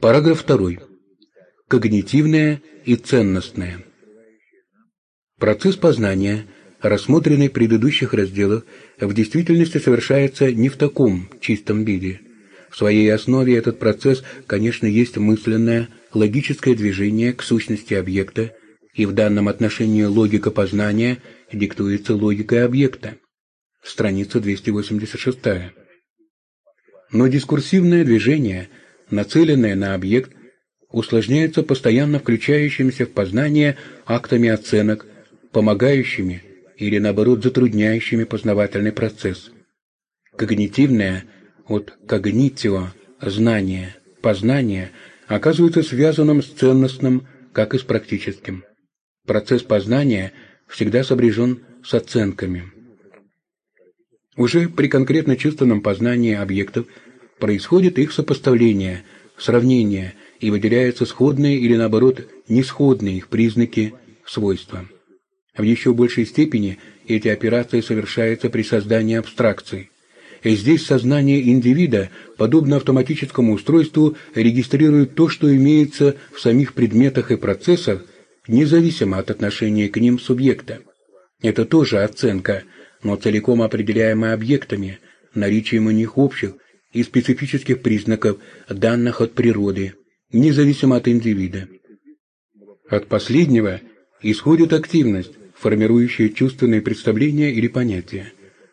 Параграф 2. Когнитивное и ценностное. Процесс познания, рассмотренный в предыдущих разделах, в действительности совершается не в таком чистом виде. В своей основе этот процесс, конечно, есть мысленное, логическое движение к сущности объекта, и в данном отношении логика познания диктуется логикой объекта. Страница 286. Но дискурсивное движение, нацеленное на объект, усложняется постоянно включающимися в познание актами оценок, помогающими или, наоборот, затрудняющими познавательный процесс. Когнитивное от когнитио – знание, познание оказывается связанным с ценностным, как и с практическим. Процесс познания всегда сопряжен с оценками. Уже при конкретно чувственном познании объектов происходит их сопоставление, сравнение и выделяются сходные или наоборот несходные их признаки, свойства. В еще большей степени эти операции совершаются при создании абстракций. И здесь сознание индивида, подобно автоматическому устройству, регистрирует то, что имеется в самих предметах и процессах, независимо от отношения к ним субъекта. Это тоже оценка – но целиком определяемые объектами, наличием у них общих и специфических признаков, данных от природы, независимо от индивида. От последнего исходит активность, формирующая чувственные представления или понятия.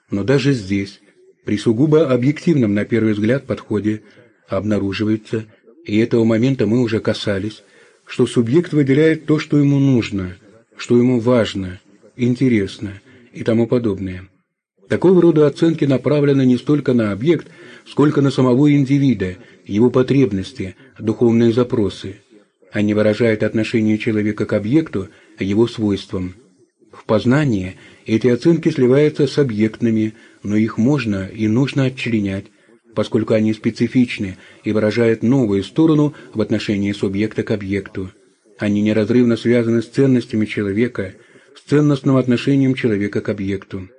Но даже здесь, при сугубо объективном на первый взгляд подходе, обнаруживается, и этого момента мы уже касались, что субъект выделяет то, что ему нужно, что ему важно, интересно, и тому подобное. Такого рода оценки направлены не столько на объект, сколько на самого индивида, его потребности, духовные запросы. Они выражают отношение человека к объекту, его свойствам. В познании эти оценки сливаются с объектными, но их можно и нужно отчленять, поскольку они специфичны и выражают новую сторону в отношении субъекта к объекту. Они неразрывно связаны с ценностями человека, с ценностным отношением человека к объекту.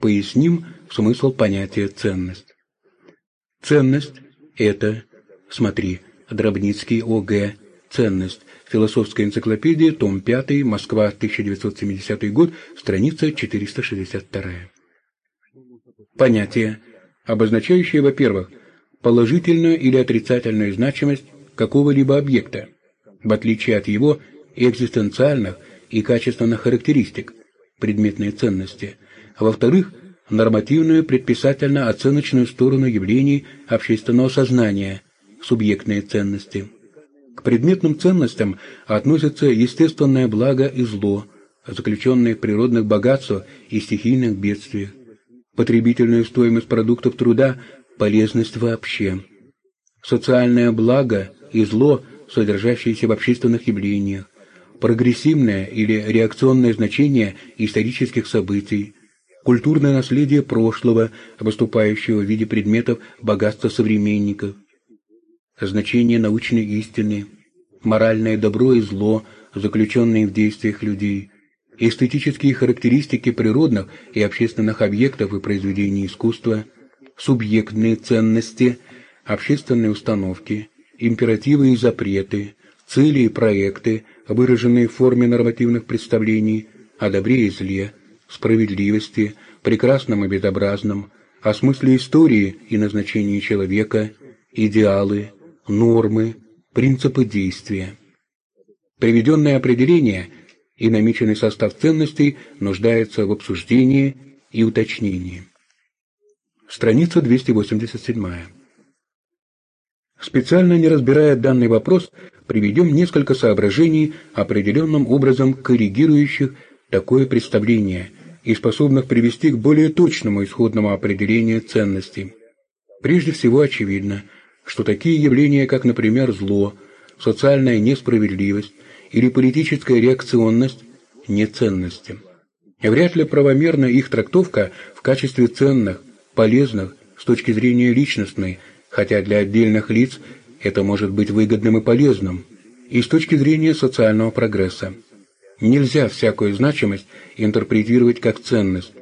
Поясним смысл понятия «ценность». Ценность – это, смотри, Дробницкий ОГ, ценность, Философская энциклопедия, том 5, Москва, 1970 год, страница 462. Понятие, обозначающее, во-первых, положительную или отрицательную значимость какого-либо объекта, в отличие от его экзистенциальных и качественных характеристик, предметной ценности, а во-вторых, нормативную предписательно-оценочную сторону явлений общественного сознания, субъектные ценности. К предметным ценностям относятся естественное благо и зло, заключенные в природных богатствах и стихийных бедствиях, потребительную стоимость продуктов труда, полезность вообще, социальное благо и зло, содержащиеся в общественных явлениях, прогрессивное или реакционное значение исторических событий, культурное наследие прошлого, выступающего в виде предметов богатства современников, значение научной истины, моральное добро и зло, заключенные в действиях людей, эстетические характеристики природных и общественных объектов и произведений искусства, субъектные ценности, общественные установки, императивы и запреты, цели и проекты, выраженные в форме нормативных представлений о добре и зле, справедливости, прекрасном и безобразном, о смысле истории и назначении человека, идеалы, нормы, принципы действия. Приведенное определение и намеченный состав ценностей нуждается в обсуждении и уточнении. Страница 287. Специально не разбирая данный вопрос, приведем несколько соображений, определенным образом коррегирующих такое представление и способных привести к более точному исходному определению ценностей. Прежде всего очевидно, что такие явления, как, например, зло, социальная несправедливость или политическая реакционность, не ценности. Вряд ли правомерна их трактовка в качестве ценных, полезных с точки зрения личностной, хотя для отдельных лиц это может быть выгодным и полезным, и с точки зрения социального прогресса. Нельзя всякую значимость интерпретировать как ценность.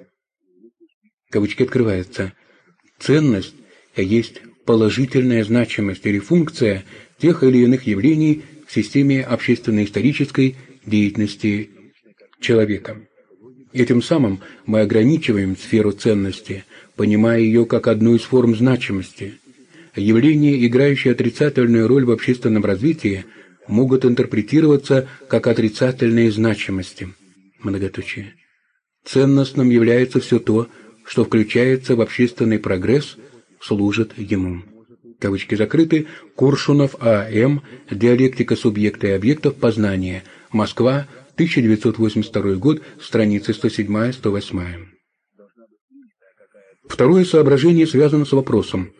Кавычки открываются. Ценность есть положительная значимость или функция тех или иных явлений в системе общественно-исторической деятельности человека. Этим самым мы ограничиваем сферу ценности, понимая ее как одну из форм значимости. Явления, играющие отрицательную роль в общественном развитии, могут интерпретироваться как отрицательные значимости. Многоточие. Ценностным является все то, что включается в общественный прогресс, служит ему. Кавычки закрыты. Куршунов А.М. Диалектика субъекта и объектов познания. Москва, 1982 год, страницы 107-108. Второе соображение связано с вопросом,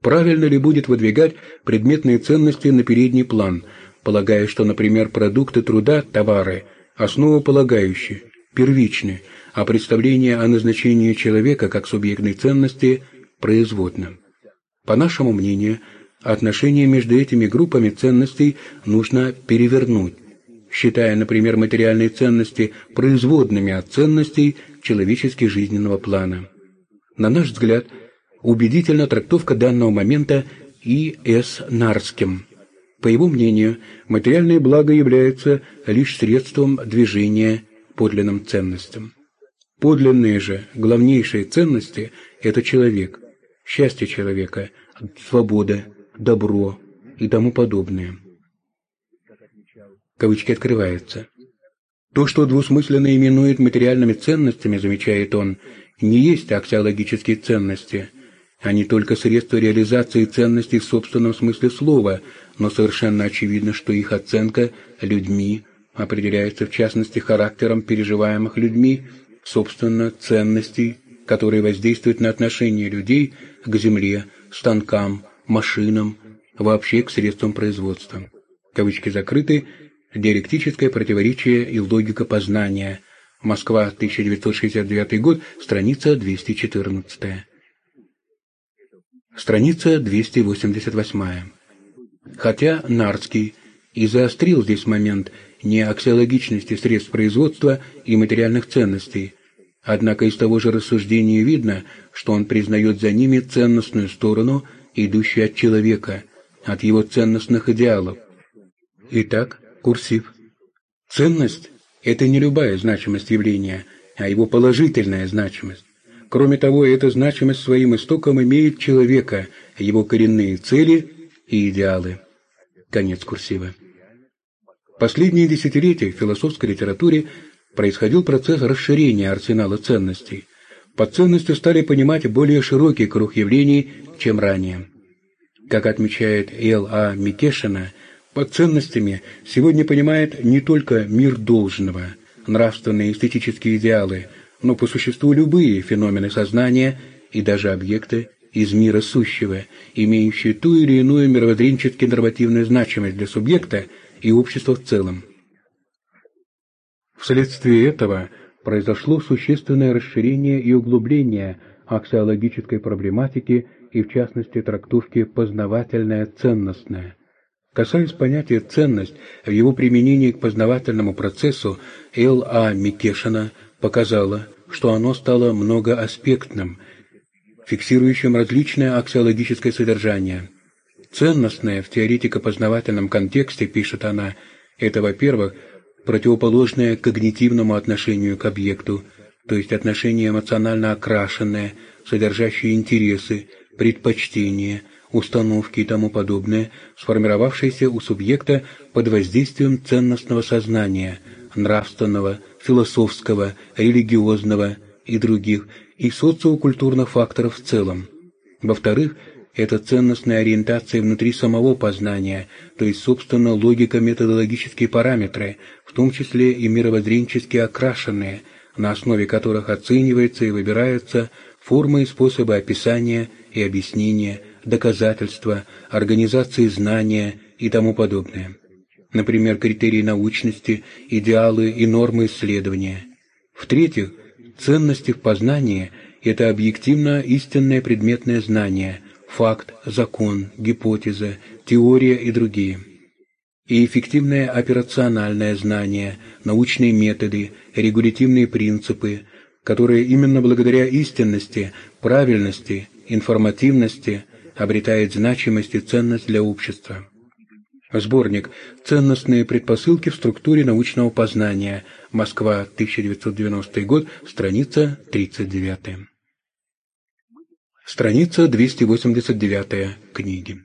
правильно ли будет выдвигать предметные ценности на передний план, полагая, что, например, продукты труда, товары, основополагающие, первичны, а представление о назначении человека как субъектной ценности производно. По нашему мнению, отношения между этими группами ценностей нужно перевернуть, считая, например, материальные ценности производными от ценностей человечески жизненного плана. На наш взгляд, убедительна трактовка данного момента И. С. Нарским. По его мнению, материальное благо является лишь средством движения подлинным ценностям. Подлинные же, главнейшие ценности – это человек, счастье человека, свобода, добро и тому подобное. Кавычки открываются. То, что двусмысленно именует материальными ценностями, замечает он, не есть аксиологические ценности, они только средства реализации ценностей в собственном смысле слова, но совершенно очевидно, что их оценка людьми определяется в частности характером переживаемых людьми, собственно, ценностей, которые воздействуют на отношение людей к земле, станкам, машинам, вообще к средствам производства. Кавычки закрыты. Диалектическое противоречие и логика познания. Москва, 1969 год, страница 214. Страница 288. Хотя Нарский и заострил здесь момент не аксиологичности средств производства и материальных ценностей, однако из того же рассуждения видно, что он признает за ними ценностную сторону, идущую от человека, от его ценностных идеалов. Итак, курсив. Ценность – это не любая значимость явления, а его положительная значимость. Кроме того, эта значимость своим истоком имеет человека, его коренные цели и идеалы. Конец курсива. Последние десятилетия в философской литературе происходил процесс расширения арсенала ценностей. Под ценностью стали понимать более широкий круг явлений, чем ранее. Как отмечает Эл А. Микешина, под ценностями сегодня понимает не только мир должного, нравственные эстетические идеалы – но по существу любые феномены сознания и даже объекты из мира сущего, имеющие ту или иную мировоззренчески нормативную значимость для субъекта и общества в целом. Вследствие этого произошло существенное расширение и углубление аксиологической проблематики и, в частности, трактовки «познавательное-ценностное». Касаясь понятия «ценность» в его применении к познавательному процессу, Л. А. Микешина показала, что оно стало многоаспектным, фиксирующим различное аксиологическое содержание. Ценностное в теоретико-познавательном контексте, пишет она, это, во-первых, противоположное когнитивному отношению к объекту, то есть отношение эмоционально окрашенное, содержащее интересы, предпочтения, установки и тому подобное, сформировавшееся у субъекта под воздействием ценностного сознания, нравственного, философского, религиозного и других, и социокультурных факторов в целом. Во-вторых, это ценностная ориентация внутри самого познания, то есть, собственно, логико-методологические параметры, в том числе и мировоззренчески окрашенные, на основе которых оценивается и выбираются формы и способы описания и объяснения, доказательства, организации знания и тому подобное например, критерии научности, идеалы и нормы исследования. В-третьих, ценности в познании – это объективно истинное предметное знание, факт, закон, гипотеза, теория и другие. И эффективное операциональное знание, научные методы, регулятивные принципы, которые именно благодаря истинности, правильности, информативности, обретает значимость и ценность для общества. Сборник «Ценностные предпосылки в структуре научного познания. Москва, 1990 год», страница 39. Страница 289 книги.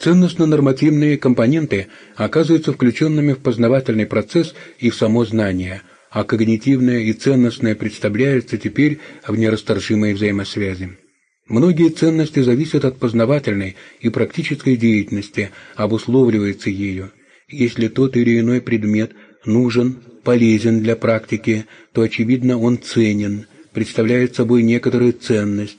Ценностно-нормативные компоненты оказываются включенными в познавательный процесс и в само знание, а когнитивное и ценностное представляются теперь в нерасторжимой взаимосвязи. Многие ценности зависят от познавательной и практической деятельности, обусловливаются ею. Если тот или иной предмет нужен, полезен для практики, то, очевидно, он ценен, представляет собой некоторую ценность.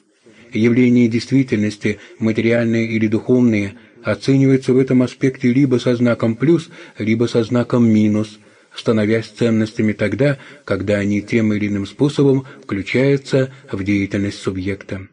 Явления действительности, материальные или духовные, оцениваются в этом аспекте либо со знаком «плюс», либо со знаком «минус», становясь ценностями тогда, когда они тем или иным способом включаются в деятельность субъекта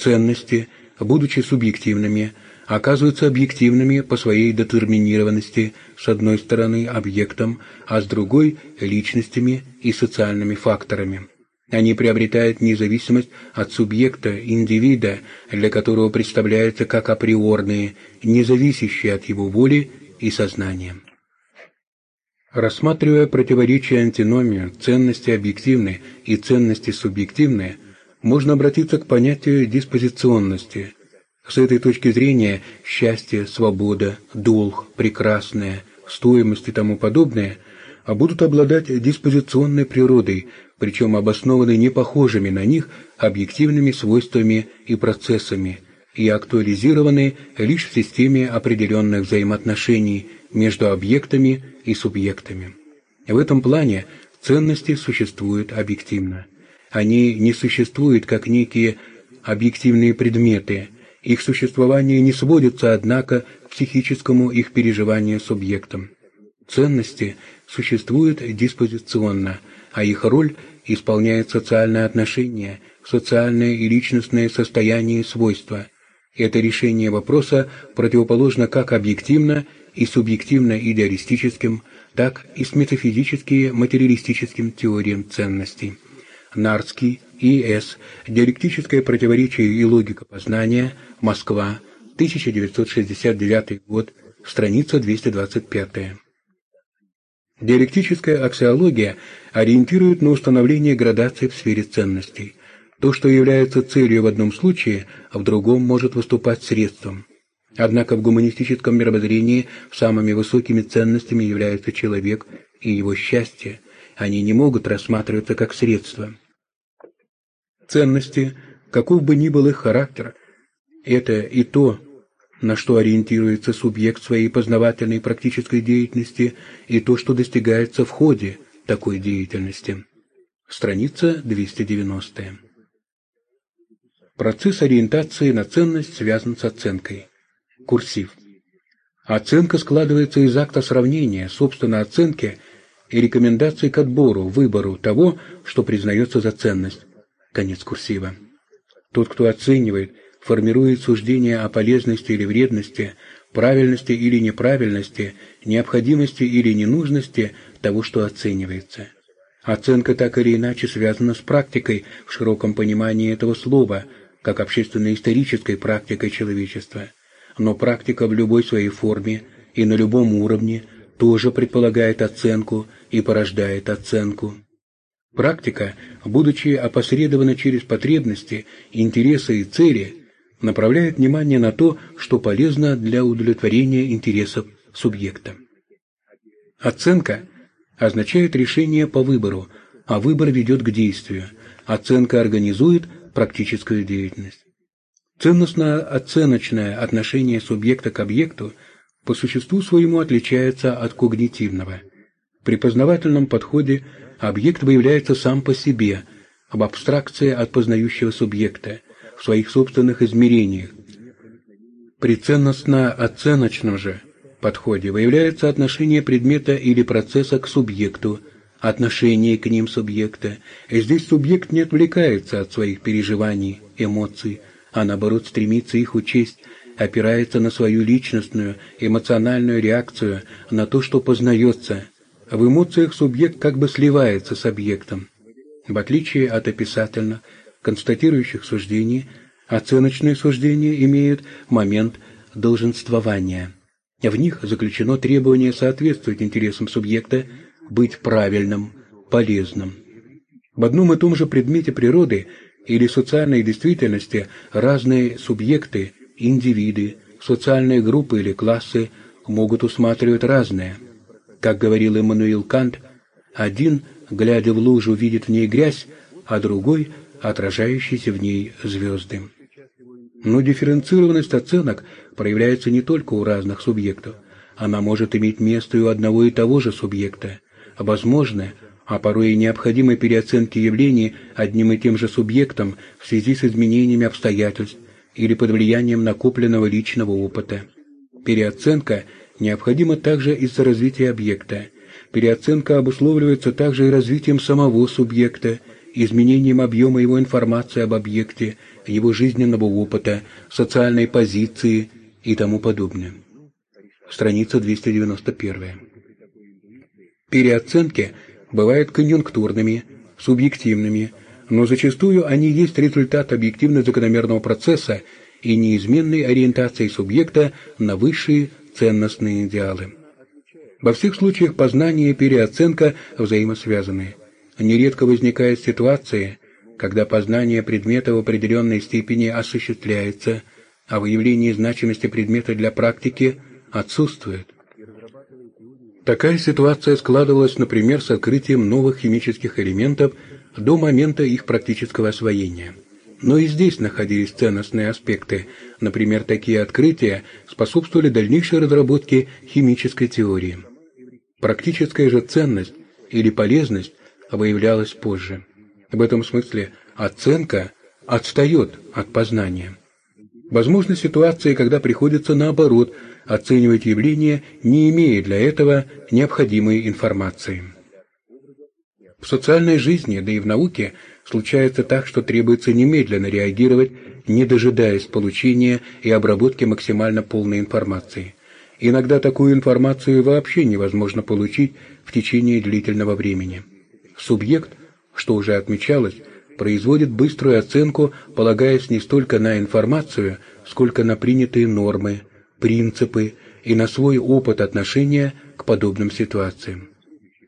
ценности, будучи субъективными, оказываются объективными по своей детерминированности с одной стороны объектом, а с другой – личностями и социальными факторами. Они приобретают независимость от субъекта, индивида, для которого представляются как априорные, независящие от его воли и сознания. Рассматривая противоречие антиномию ценности объективные и ценности субъективные – можно обратиться к понятию диспозиционности. С этой точки зрения счастье, свобода, долг, прекрасное, стоимость и тому подобное а будут обладать диспозиционной природой, причем обоснованы непохожими на них объективными свойствами и процессами, и актуализированы лишь в системе определенных взаимоотношений между объектами и субъектами. В этом плане ценности существуют объективно. Они не существуют как некие объективные предметы. Их существование не сводится, однако, к психическому их переживанию субъектом. Ценности существуют диспозиционно, а их роль исполняет социальное отношение, социальное и личностное состояние и свойства. Это решение вопроса противоположно как объективно и субъективно идеалистическим, так и с метафизически материалистическим теориям ценностей. Нарский, И.С. Диалектическое противоречие и логика познания. Москва. 1969 год. Страница 225. Диалектическая аксиология ориентирует на установление градации в сфере ценностей. То, что является целью в одном случае, а в другом может выступать средством. Однако в гуманистическом мировоззрении самыми высокими ценностями является человек и его счастье. Они не могут рассматриваться как средства ценности, каков бы ни был их характер, это и то, на что ориентируется субъект своей познавательной практической деятельности, и то, что достигается в ходе такой деятельности. Страница 290. Процесс ориентации на ценность связан с оценкой. Курсив. Оценка складывается из акта сравнения, собственно, оценки и рекомендаций к отбору, выбору того, что признается за ценность. Конец курсива. Тот, кто оценивает, формирует суждение о полезности или вредности, правильности или неправильности, необходимости или ненужности того, что оценивается. Оценка так или иначе связана с практикой в широком понимании этого слова, как общественно-исторической практикой человечества. Но практика в любой своей форме и на любом уровне тоже предполагает оценку и порождает оценку. Практика, будучи опосредована через потребности, интересы и цели, направляет внимание на то, что полезно для удовлетворения интересов субъекта. Оценка означает решение по выбору, а выбор ведет к действию. Оценка организует практическую деятельность. Ценностно-оценочное отношение субъекта к объекту по существу своему отличается от когнитивного. При познавательном подходе объект выявляется сам по себе, об абстракции от познающего субъекта, в своих собственных измерениях. При ценностно-оценочном же подходе выявляется отношение предмета или процесса к субъекту, отношение к ним субъекта, и здесь субъект не отвлекается от своих переживаний, эмоций, а наоборот стремится их учесть, опирается на свою личностную, эмоциональную реакцию на то, что познается – в эмоциях субъект как бы сливается с объектом. В отличие от описательно констатирующих суждений, Оценочные суждения имеют момент долженствования. В них заключено требование соответствовать интересам субъекта, быть правильным, полезным. В одном и том же предмете природы или социальной действительности разные субъекты, индивиды, социальные группы или классы могут усматривать разное. Как говорил Эммануил Кант, один, глядя в лужу, видит в ней грязь, а другой – отражающиеся в ней звезды. Но дифференцированность оценок проявляется не только у разных субъектов. Она может иметь место и у одного и того же субъекта. Возможно, а порой и необходимой переоценки явлений одним и тем же субъектом в связи с изменениями обстоятельств или под влиянием накопленного личного опыта. Переоценка необходима также из-за развития объекта. Переоценка обусловливается также и развитием самого субъекта, изменением объема его информации об объекте – его жизненного опыта, социальной позиции и тому подобное. Страница 291. Переоценки бывают конъюнктурными, субъективными, но зачастую они есть результат объективно-закономерного процесса и неизменной ориентации субъекта на высшие ценностные идеалы. Во всех случаях познание и переоценка взаимосвязаны. Нередко возникают ситуации, когда познание предмета в определенной степени осуществляется, а выявление значимости предмета для практики отсутствует. Такая ситуация складывалась, например, с открытием новых химических элементов до момента их практического освоения. Но и здесь находились ценностные аспекты. Например, такие открытия способствовали дальнейшей разработке химической теории. Практическая же ценность или полезность выявлялась позже. В этом смысле оценка отстает от познания. Возможны ситуации, когда приходится наоборот оценивать явление, не имея для этого необходимой информации. В социальной жизни, да и в науке, случается так, что требуется немедленно реагировать, не дожидаясь получения и обработки максимально полной информации. Иногда такую информацию вообще невозможно получить в течение длительного времени. Субъект что уже отмечалось, производит быструю оценку, полагаясь не столько на информацию, сколько на принятые нормы, принципы и на свой опыт отношения к подобным ситуациям.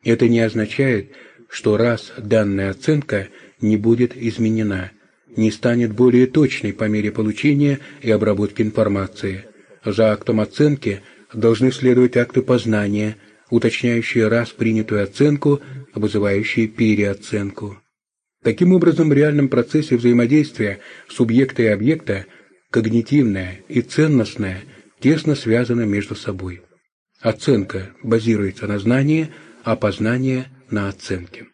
Это не означает, что раз данная оценка не будет изменена, не станет более точной по мере получения и обработки информации. За актом оценки должны следовать акты познания, уточняющие раз принятую оценку вызывающие переоценку. Таким образом, в реальном процессе взаимодействия субъекта и объекта когнитивное и ценностное тесно связаны между собой. Оценка базируется на знании, а познание – на оценке.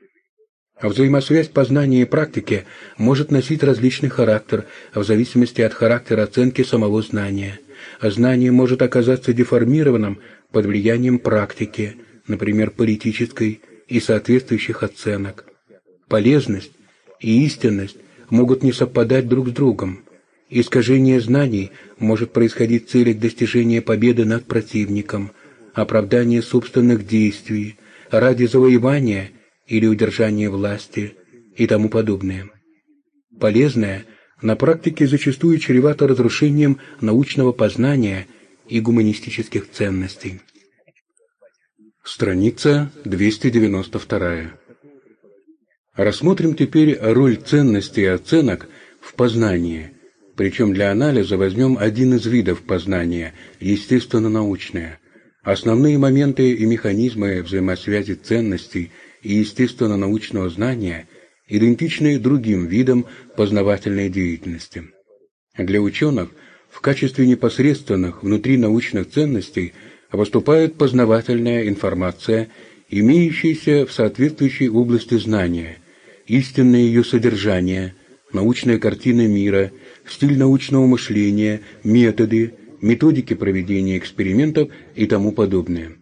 А взаимосвязь познания и практики может носить различный характер в зависимости от характера оценки самого знания. А знание может оказаться деформированным под влиянием практики, например, политической и соответствующих оценок. Полезность и истинность могут не совпадать друг с другом. Искажение знаний может происходить в целях достижения победы над противником, оправдания собственных действий, ради завоевания или удержания власти и тому подобное. Полезное на практике зачастую чревато разрушением научного познания и гуманистических ценностей. Страница 292. Рассмотрим теперь роль ценностей и оценок в познании. Причем для анализа возьмем один из видов познания – естественно-научное. Основные моменты и механизмы взаимосвязи ценностей и естественно-научного знания идентичны другим видам познавательной деятельности. Для ученых в качестве непосредственных внутринаучных ценностей – выступает познавательная информация, имеющаяся в соответствующей области знания, истинное ее содержание, научная картина мира, стиль научного мышления, методы, методики проведения экспериментов и тому подобное.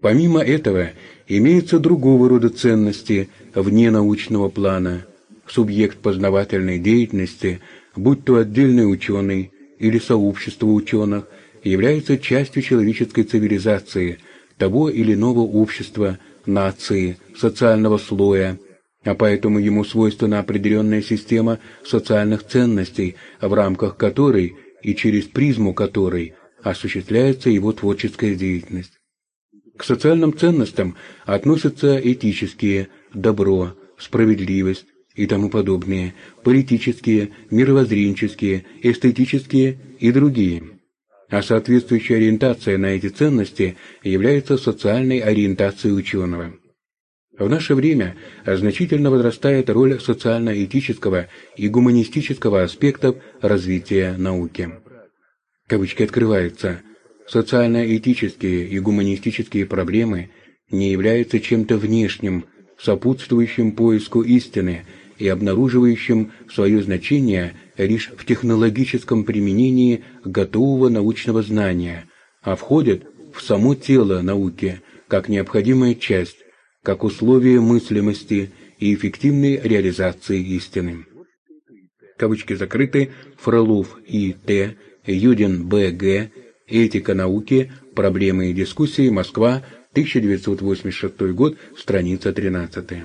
Помимо этого, имеются другого рода ценности вне научного плана, субъект познавательной деятельности, будь то отдельный ученый или сообщество ученых – является частью человеческой цивилизации, того или иного общества, нации, социального слоя, а поэтому ему свойственна определенная система социальных ценностей, в рамках которой и через призму которой осуществляется его творческая деятельность. К социальным ценностям относятся этические, добро, справедливость и тому подобные, политические, мировоззренческие, эстетические и другие. А соответствующая ориентация на эти ценности является социальной ориентацией ученого. В наше время значительно возрастает роль социально-этического и гуманистического аспектов развития науки. Кавычки открываются. Социально-этические и гуманистические проблемы не являются чем-то внешним, сопутствующим поиску истины и обнаруживающим свое значение лишь в технологическом применении готового научного знания, а входят в само тело науки как необходимая часть, как условие мыслимости и эффективной реализации истины. Кавычки закрыты. Фролов И. Т. Юдин Б. Г. Этика науки. Проблемы и дискуссии. Москва. 1986 год. Страница 13.